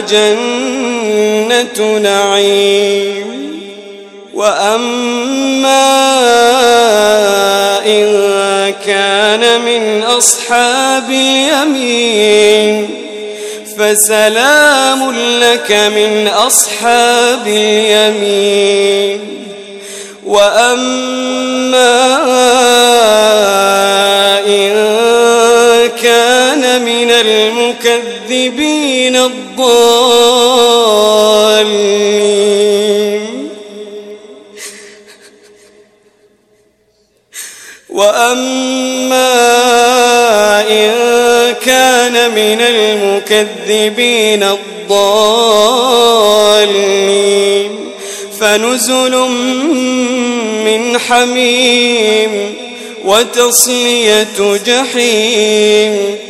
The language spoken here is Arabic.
وجنة نعيم. وأما إن كان من أصحاب اليمين فسلام لك من أصحاب اليمين. وأما إن كان من المكذبين الضالين وأما إن كان من المكذبين الضالين فنزل من حميم وتصلية جحيم.